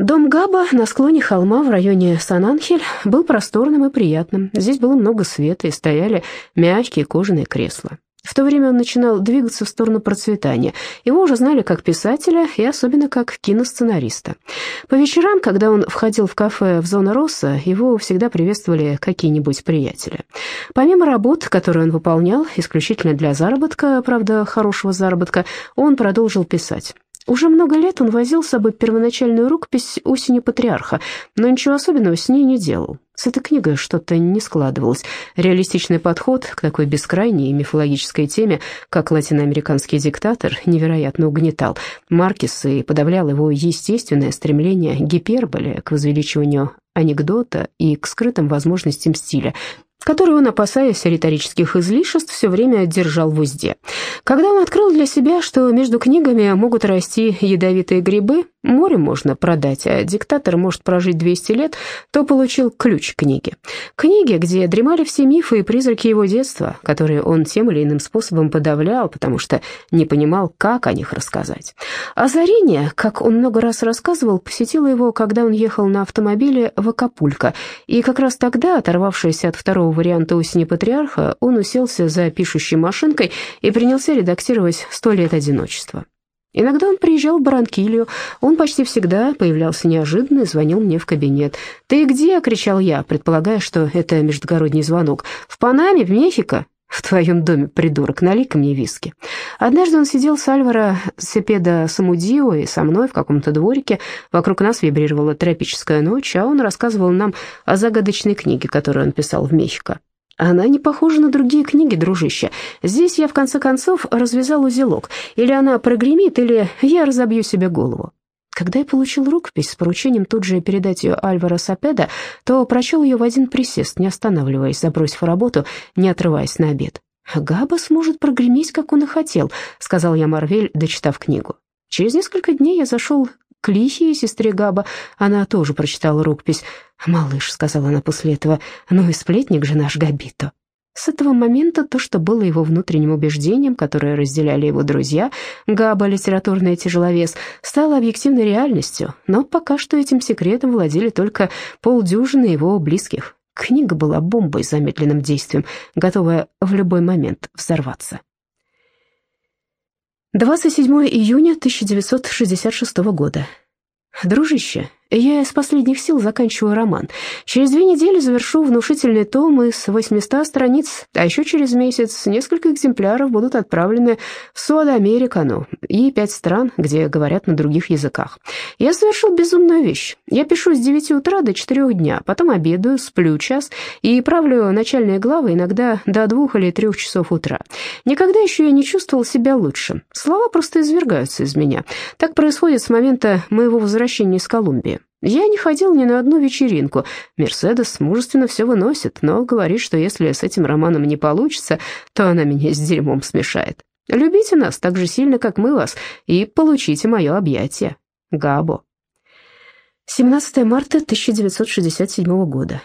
Дом Габа на склоне холма в районе Сан-Анхель был просторным и приятным. Здесь было много света и стояли мягкие кожаные кресла. В то время он начинал двигаться в сторону процветания. Его уже знали как писателя и особенно как киносценариста. По вечерам, когда он входил в кафе в зону Росса, его всегда приветствовали какие-нибудь приятели. Помимо работ, которые он выполнял, исключительно для заработка, правда, хорошего заработка, он продолжил писать. Уже много лет он возил с собой первоначальную рукопись «Осени патриарха», но ничего особенного с ней не делал. С этой книгой что-то не складывалось. Реалистичный подход к такой бескрайней мифологической теме, как латиноамериканский диктатор, невероятно угнетал Маркис и подавлял его естественное стремление гиперболе, к возвеличиванию анекдота и к скрытым возможностям стиля, который он, опасаясь риторических излишеств, все время держал в узде. Когда он открыл для себя, что между книгами могут расти ядовитые грибы, море можно продать, а диктатор может прожить 200 лет, то получил ключ книги. Книги, где дремали все мифы и призраки его детства, которые он тем или иным способом подавлял, потому что не понимал, как о них рассказать. Озарение, как он много раз рассказывал, посетило его, когда он ехал на автомобиле в Акапулько, и как раз тогда, оторвавшись от второго варианта «Осени патриарха», он уселся за пишущей машинкой и принялся редактировать «Сто лет одиночества». Иногда он приезжал в Баранкилью, он почти всегда появлялся неожиданно и звонил мне в кабинет. «Ты где?» — кричал я, предполагая, что это междугородний звонок. «В Панаме, в Мехико?» «В твоем доме, придурок, налей-ка мне виски». Однажды он сидел с Альваро Сепеда Самудио и со мной в каком-то дворике. Вокруг нас вибрировала тропическая ночь, а он рассказывал нам о загадочной книге, которую он писал в Мехико. Она не похожа на другие книги, дружище. Здесь я, в конце концов, развязал узелок. Или она прогремит, или я разобью себе голову. Когда я получил рукопись с поручением тут же передать ее Альваро Сапеда, то прочел ее в один присест, не останавливаясь, забросив работу, не отрываясь на обед. «Габа сможет прогреметь, как он и хотел», — сказал я Марвель, дочитав книгу. Через несколько дней я зашел к Лихе и сестре Габа. Она тоже прочитала рукопись. «Малыш», — сказала она после этого, — «ну и сплетник же наш Габито». С этого момента то, что было его внутренним убеждением, которое разделяли его друзья, Габа, литературный тяжеловес, стало объективной реальностью, но пока что этим секретом владели только полдюжины его близких. Книга была бомбой с замедленным действием, готовая в любой момент взорваться. 27 июня 1966 года. Дружище, я из последних сил заканчиваю роман. Через две недели завершу внушительный том из 800 страниц, а еще через месяц несколько экземпляров будут отправлены в Суадамерикану и пять стран, где говорят на других языках. Я совершил безумную вещь. Я пишу с 9 утра до 4 дня, потом обедаю, сплю час и правлю начальные главы иногда до двух или трех часов утра. Никогда еще я не чувствовал себя лучше. Слова просто извергаются из меня. Так происходит с момента моего возвращения из Колумбии. Я не ходил ни на одну вечеринку. Мерседес мужественно все выносит, но говорит, что если с этим романом не получится, то она меня с дерьмом смешает. Любите нас так же сильно, как мы вас, и получите мое объятие. Габо. 17 марта 1967 года.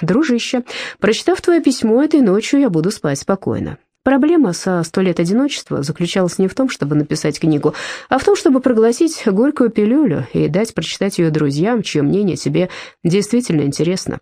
Дружище, прочитав твое письмо этой ночью, я буду спать спокойно. Проблема со «Сто лет одиночества» заключалась не в том, чтобы написать книгу, а в том, чтобы проглотить горькую пилюлю и дать прочитать ее друзьям, чье мнение тебе действительно интересно.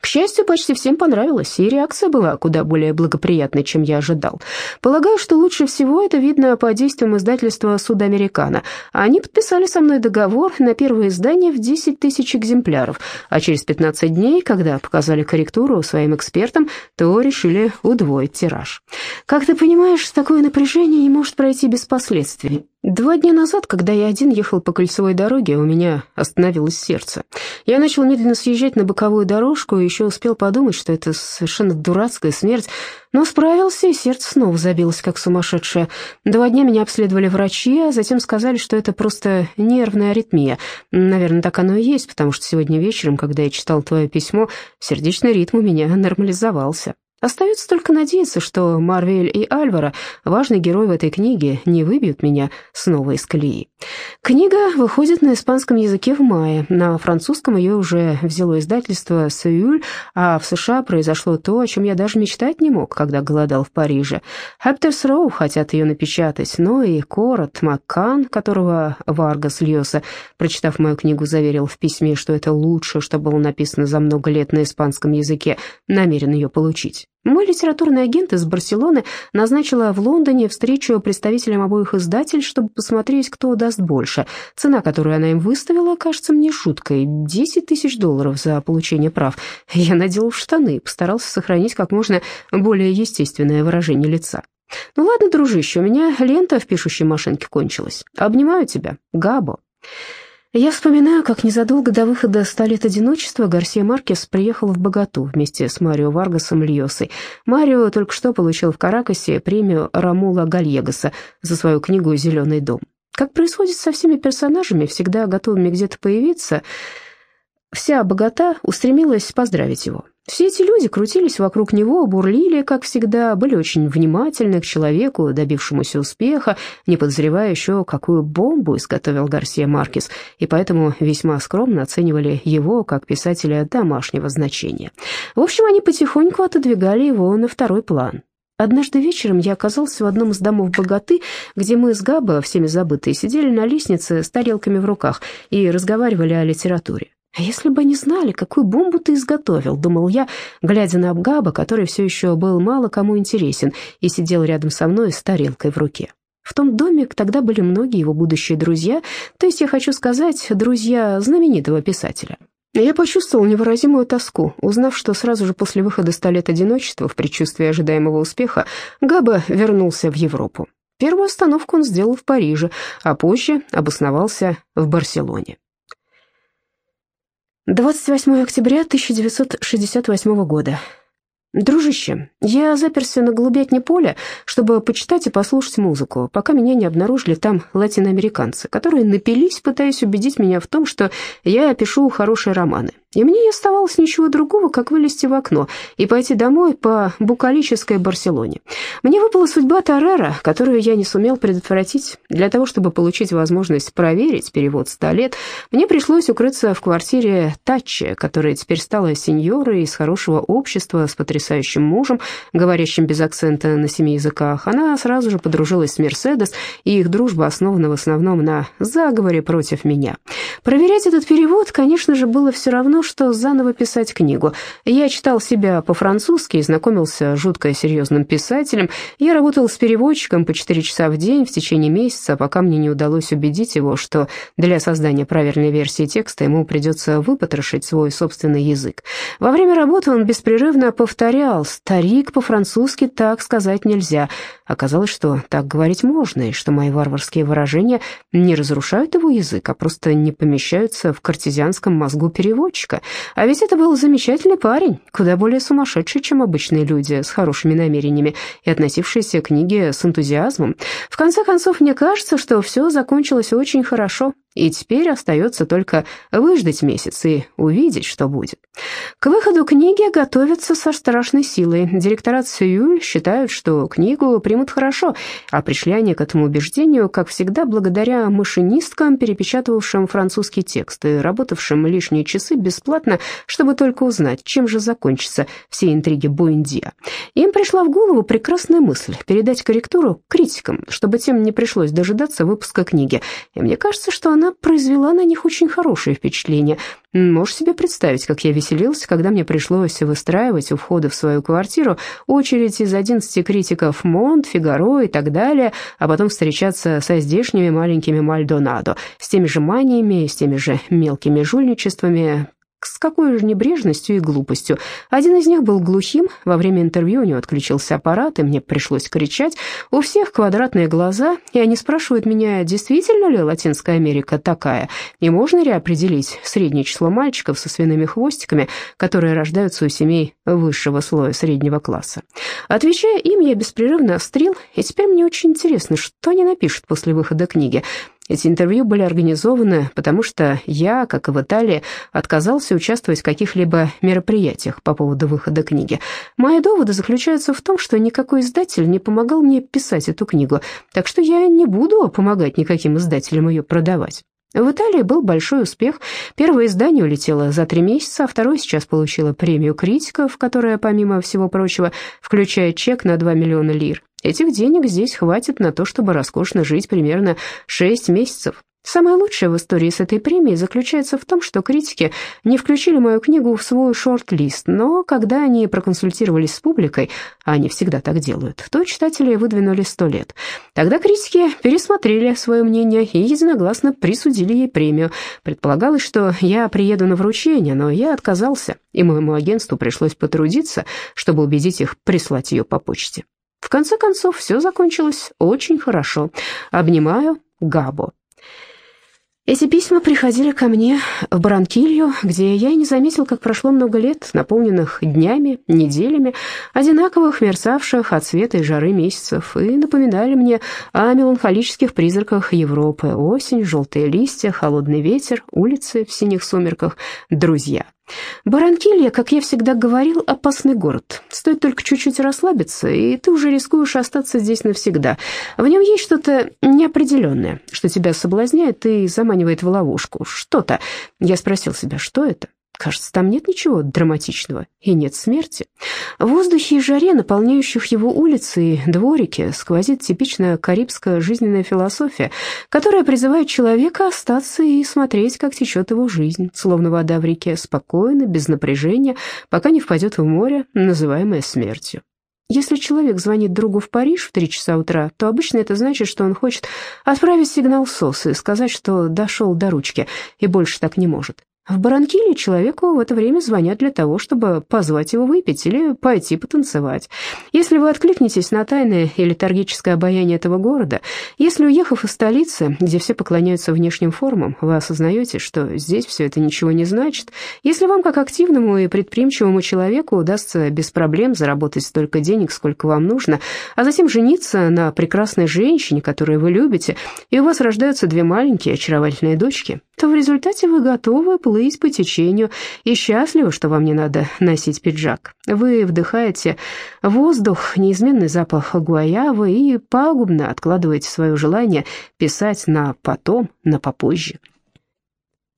К счастью, почти всем понравилось, и реакция была куда более благоприятной, чем я ожидал. Полагаю, что лучше всего это видно по действиям издательства «Судамерикано». Они подписали со мной договор на первое издание в 10 тысяч экземпляров, а через 15 дней, когда показали корректуру своим экспертам, то решили удвоить тираж. Как ты понимаешь, такое напряжение не может пройти без последствий. Два дня назад, когда я один ехал по кольцевой дороге, у меня остановилось сердце. Я начал медленно съезжать на боковую дорожку и еще успел подумать, что это совершенно дурацкая смерть, но справился, и сердце снова забилось, как сумасшедшее. Два дня меня обследовали врачи, а затем сказали, что это просто нервная аритмия. Наверное, так оно и есть, потому что сегодня вечером, когда я читал твое письмо, сердечный ритм у меня нормализовался. Остается только надеяться, что Марвель и Альвара, важный герой в этой книге, не выбьют меня снова из колеи. Книга выходит на испанском языке в мае, на французском ее уже взяло издательство «Сеюль», а в США произошло то, о чем я даже мечтать не мог, когда голодал в Париже. Харперс Роу хотят ее напечатать, но и Кауард Маккан, которого Варгас Льоса, прочитав мою книгу, заверил в письме, что это лучшее, что было написано за много лет на испанском языке, намерен ее получить. Мой литературный агент из Барселоны назначила в Лондоне встречу представителям обоих издателей, чтобы посмотреть, кто даст больше. Цена, которую она им выставила, кажется мне шуткой. 10 тысяч долларов за получение прав. Я надел штаны постарался сохранить как можно более естественное выражение лица. «Ну ладно, дружище, у меня лента в пишущей машинке кончилась. Обнимаю тебя, Габо». Я вспоминаю, как незадолго до выхода «Ста лет одиночества» Гарсия Маркес приехал в Богату вместе с Марио Варгасом Льосой. Марио только что получил в Каракасе премию Рамула Гальегаса за свою книгу «Зеленый дом». Как происходит со всеми персонажами, всегда готовыми где-то появиться, вся Богата устремилась поздравить его. Все эти люди крутились вокруг него, бурлили, как всегда, были очень внимательны к человеку, добившемуся успеха, не подозревая еще, какую бомбу изготовил Гарсия Маркес, и поэтому весьма скромно оценивали его как писателя домашнего значения. В общем, они потихоньку отодвигали его на второй план. Однажды вечером я оказался в одном из домов богаты, где мы с Габа, всеми забытые, сидели на лестнице с тарелками в руках и разговаривали о литературе. «А если бы они знали, какую бомбу ты изготовил?» — думал я, глядя на Абгаба, который все еще был мало кому интересен и сидел рядом со мной с тарелкой в руке. В том доме тогда были многие его будущие друзья, то есть я хочу сказать, друзья знаменитого писателя. Я почувствовал невыразимую тоску, узнав, что сразу же после выхода «Ста лет одиночества» в предчувствии ожидаемого успеха Габа вернулся в Европу. Первую остановку он сделал в Париже, а позже обосновался в Барселоне. 28 октября 1968 года. «Дружище, я заперся на голубятне поле, чтобы почитать и послушать музыку, пока меня не обнаружили там латиноамериканцы, которые напились, пытаясь убедить меня в том, что я пишу хорошие романы. И мне не оставалось ничего другого, как вылезти в окно и пойти домой по букалической Барселоне. Мне выпала судьба Таррера, которую я не сумел предотвратить. Для того, чтобы получить возможность проверить перевод ста лет, мне пришлось укрыться в квартире Татчи, которая теперь стала сеньорой из хорошего общества с потрясающим мужем, говорящим без акцента на семи языках. Она сразу же подружилась с Мерседес, и их дружба основана в основном на заговоре против меня. Проверять этот перевод, конечно же, было все равно, равно, что заново писать книгу. Я читал себя по-французски и знакомился с жутко серьезным писателем. Я работал с переводчиком по 4 часа в день в течение месяца, пока мне не удалось убедить его, что для создания правильной версии текста ему придется выпотрошить свой собственный язык. Во время работы он беспрерывно повторял «старик по-французски так сказать нельзя». Оказалось, что так говорить можно, и что мои варварские выражения не разрушают его язык, а просто не помещаются в картезианском мозгу переводчика. А ведь это был замечательный парень, куда более сумасшедший, чем обычные люди с хорошими намерениями и относившиеся к книге с энтузиазмом. В конце концов, мне кажется, что все закончилось очень хорошо и теперь остается только выждать месяц и увидеть, что будет. К выходу книги готовятся со страшной силой. Директорат Сюль считают, что книгу примут хорошо, а пришли они к этому убеждению, как всегда, благодаря машинисткам, перепечатывавшим текст и работавшим лишние часы бесплатно, чтобы только узнать, чем же закончатся все интриги Буэндиа. Им пришла в голову прекрасная мысль передать корректуру критикам, чтобы тем не пришлось дожидаться выпуска книги. И мне кажется, что она произвела на них очень хорошее впечатление. Можешь себе представить, как я веселился, когда мне пришлось выстраивать у входа в свою квартиру очередь из 11 критиков Монт, Фигаро и так далее, а потом встречаться со здешними маленькими Мальдонадо, с теми же маниями, с теми же мелкими жульничествами, с какой же небрежностью и глупостью. Один из них был глухим, во время интервью у него отключился аппарат, и мне пришлось кричать. У всех квадратные глаза, и они спрашивают меня, действительно ли Латинская Америка такая, и можно ли определить среднее число мальчиков со свиными хвостиками, которые рождаются у семей высшего слоя среднего класса. Отвечая им, я беспрерывно острил, и теперь мне очень интересно, что они напишут после выхода книги. Эти интервью были организованы, потому что я, как и в Италии, отказался участвовать в каких-либо мероприятиях по поводу выхода книги. Мои доводы заключаются в том, что никакой издатель не помогал мне писать эту книгу, так что я не буду помогать никаким издателям ее продавать. В Италии был большой успех. Первое издание улетело за три месяца, а второе сейчас получило премию критиков, которая, помимо всего прочего, включает чек на 2 миллиона лир. Этих денег здесь хватит на то, чтобы роскошно жить примерно 6 месяцев. Самое лучшее в истории с этой премией заключается в том, что критики не включили мою книгу в свой шорт-лист, но когда они проконсультировались с публикой, а они всегда так делают, то читатели выдвинули сто лет. Тогда критики пересмотрели свое мнение и единогласно присудили ей премию. Предполагалось, что я приеду на вручение, но я отказался, и моему агентству пришлось потрудиться, чтобы убедить их прислать ее по почте. В конце концов, все закончилось очень хорошо. Обнимаю Габо. Эти письма приходили ко мне в Баранкилью, где я и не заметил, как прошло много лет, наполненных днями, неделями, одинаковых, мерцавших от света и жары месяцев, и напоминали мне о меланхолических призраках Европы. Осень, желтые листья, холодный ветер, улицы в синих сумерках, друзья — Баранкилья, как я всегда говорил, опасный город. Стоит только чуть-чуть расслабиться, и ты уже рискуешь остаться здесь навсегда. В нем есть что-то неопределенное, что тебя соблазняет и заманивает в ловушку. Что-то. Я спросил себя, что это? Кажется, там нет ничего драматичного и нет смерти. В воздухе и жаре, наполняющих его улицы и дворики, сквозит типичная карибская жизненная философия, которая призывает человека остаться и смотреть, как течет его жизнь, словно вода в реке, спокойно, без напряжения, пока не впадет в море, называемое смертью. Если человек звонит другу в Париж в три часа утра, то обычно это значит, что он хочет отправить сигнал СОС и сказать, что дошел до ручки и больше так не может. В Баранкиле человеку в это время звонят для того, чтобы позвать его выпить или пойти потанцевать. Если вы откликнетесь на тайное и летаргическое обаяние этого города, если, уехав из столицы, где все поклоняются внешним формам, вы осознаете, что здесь все это ничего не значит, если вам, как активному и предприимчивому человеку, удастся без проблем заработать столько денег, сколько вам нужно, а затем жениться на прекрасной женщине, которую вы любите, и у вас рождаются две маленькие очаровательные дочки, то в результате вы готовы получить плыть по течению и счастливы, что вам не надо носить пиджак. Вы вдыхаете воздух, неизменный запах гуаявы и пагубно откладываете свое желание писать на потом, на попозже.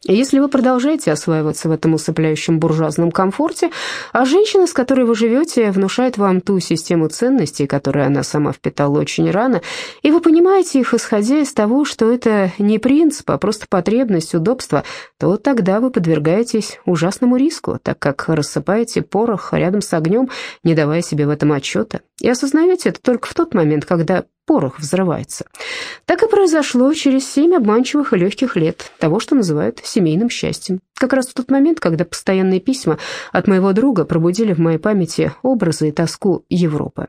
Если вы продолжаете осваиваться в этом усыпляющем буржуазном комфорте, а женщина, с которой вы живете, внушает вам ту систему ценностей, которую она сама впитала очень рано, и вы понимаете их, исходя из того, что это не принцип, а просто потребность, удобство, то тогда вы подвергаетесь ужасному риску, так как рассыпаете порох рядом с огнем, не давая себе в этом отчета. И осознаете это только в тот момент, когда порох взрывается. Так и произошло через семь обманчивых и легких лет того, что называют семейным счастьем. Как раз в тот момент, когда постоянные письма от моего друга пробудили в моей памяти образы и тоску Европы.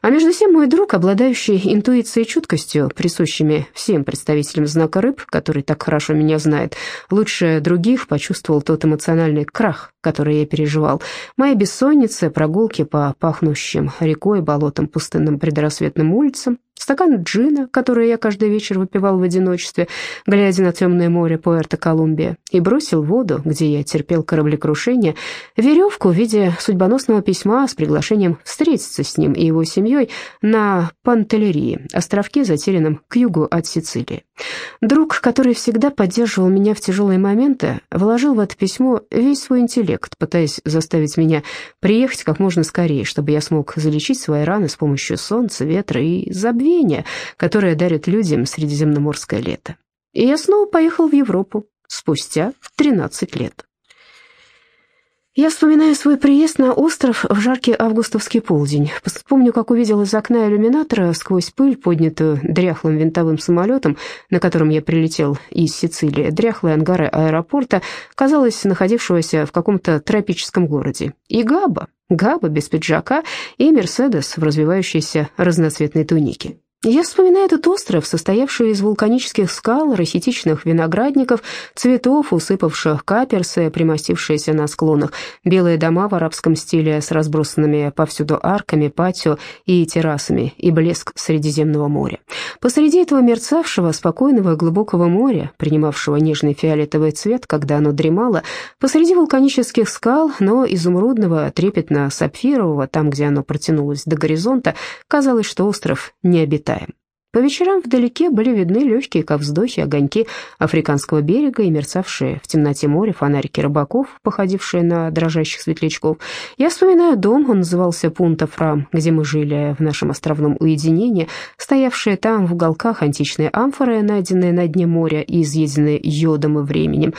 А между тем мой друг, обладающий интуицией и чуткостью, присущими всем представителям знака рыб, который так хорошо меня знает, лучше других почувствовал тот эмоциональный крах, который я переживал. Мои бессонницы, прогулки по пахнущим рекой, болотам, пустынным предрассветным улицам, стакан джина, который я каждый вечер выпивал в одиночестве, глядя на темное море Пуэрто-Колумбия, и бросил в воду, где я терпел кораблекрушение, веревку в виде судьбоносного письма с приглашением встретиться с ним и его семьей на Пантелерии, островке, затерянном к югу от Сицилии. Друг, который всегда поддерживал меня в тяжелые моменты, вложил в это письмо весь свой интеллект, пытаясь заставить меня приехать как можно скорее, чтобы я смог залечить свои раны с помощью солнца, ветра и забвения, которое дарит людям средиземноморское лето. И я снова поехал в Европу спустя 13 лет. Я вспоминаю свой приезд на остров в жаркий августовский полдень. Помню, как увидел из окна иллюминатора сквозь пыль, поднятую дряхлым винтовым самолетом, на котором я прилетел из Сицилии, дряхлые ангары аэропорта, казалось, находившегося в каком-то тропическом городе. И Габа, Габа без пиджака и Мерседес в развивающейся разноцветной тунике. Я вспоминаю этот остров, состоявший из вулканических скал, рахитичных виноградников, цветов, усыпавших каперсы, примостившиеся на склонах, белые дома в арабском стиле с разбросанными повсюду арками, патио и террасами, и блеск Средиземного моря. Посреди этого мерцавшего, спокойного глубокого моря, принимавшего нежный фиолетовый цвет, когда оно дремало, посреди вулканических скал, но изумрудного, трепетно-сапфирового, там, где оно протянулось до горизонта, казалось, что остров не обитаем. По вечерам вдалеке были видны легкие, как вздохи, огоньки африканского берега и мерцавшие в темноте моря фонарики рыбаков, походившие на дрожащих светлячков. Я вспоминаю дом, он назывался Пунта Фрам, где мы жили в нашем островном уединении, стоявшие там в уголках античные амфоры, найденные на дне моря и изъеденные йодом и временем.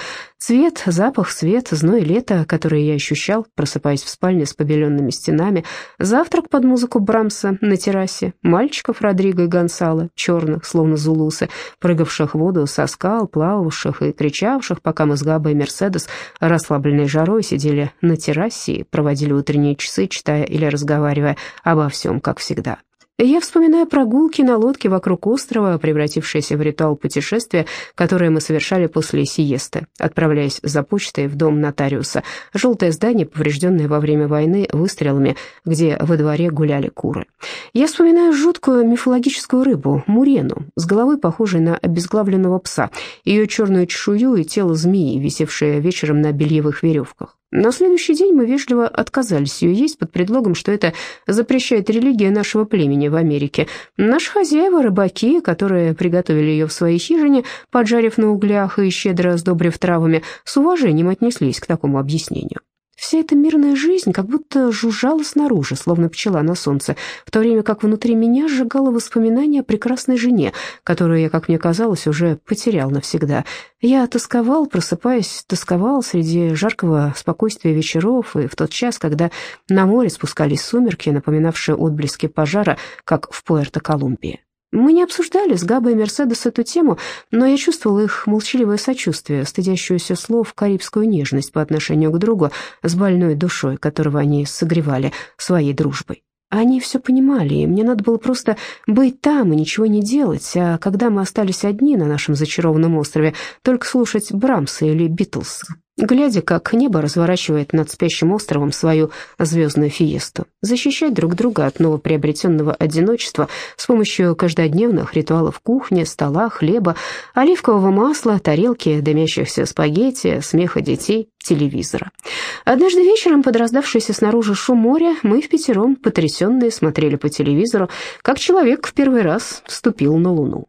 Цвет, запах, свет, зной лета, который я ощущал, просыпаясь в спальне с побеленными стенами, завтрак под музыку Брамса на террасе, мальчиков Родриго и Гонсало, черных, словно зулусы, прыгавших в воду со скал, плававших и кричавших, пока мы с Габой и Мерседес, расслабленной жарой, сидели на террасе и проводили утренние часы, читая или разговаривая обо всем, как всегда. Я вспоминаю прогулки на лодке вокруг острова, превратившиеся в ритуал путешествия, которое мы совершали после сиесты, отправляясь за почтой в дом нотариуса, желтое здание, поврежденное во время войны выстрелами, где во дворе гуляли куры. Я вспоминаю жуткую мифологическую рыбу, мурену, с головой похожей на обезглавленного пса, ее черную чешую и тело змеи, висевшее вечером на бельевых веревках. На следующий день мы вежливо отказались ее есть под предлогом, что это запрещает религия нашего племени в Америке. Наши хозяева, рыбаки, которые приготовили ее в своей хижине, поджарив на углях и щедро сдобрив травами, с уважением отнеслись к такому объяснению. Вся эта мирная жизнь как будто жужжала снаружи, словно пчела на солнце, в то время как внутри меня сжигало воспоминания о прекрасной жене, которую я, как мне казалось, уже потерял навсегда. Я тосковал, просыпаясь, тосковал среди жаркого спокойствия вечеров и в тот час, когда на море спускались сумерки, напоминавшие отблески пожара, как в Пуэрто-Колумбии. Мы не обсуждали с Габой и Мерседес эту тему, но я чувствовал их молчаливое сочувствие, стыдящуюся слов карибскую нежность по отношению к другу с больной душой, которого они согревали своей дружбой. Они все понимали, и мне надо было просто быть там и ничего не делать, а когда мы остались одни на нашем зачарованном острове, только слушать Брамса или Битлз, глядя, как небо разворачивает над спящим островом свою звездную фиесту, защищать друг друга от новоприобретенного одиночества с помощью каждодневных ритуалов кухни, стола, хлеба, оливкового масла, тарелки, дымящихся спагетти, смеха детей, телевизора. Однажды вечером, под раздавшийся снаружи шум моря, мы в пятером, потрясенные, смотрели по телевизору, как человек в первый раз вступил на Луну.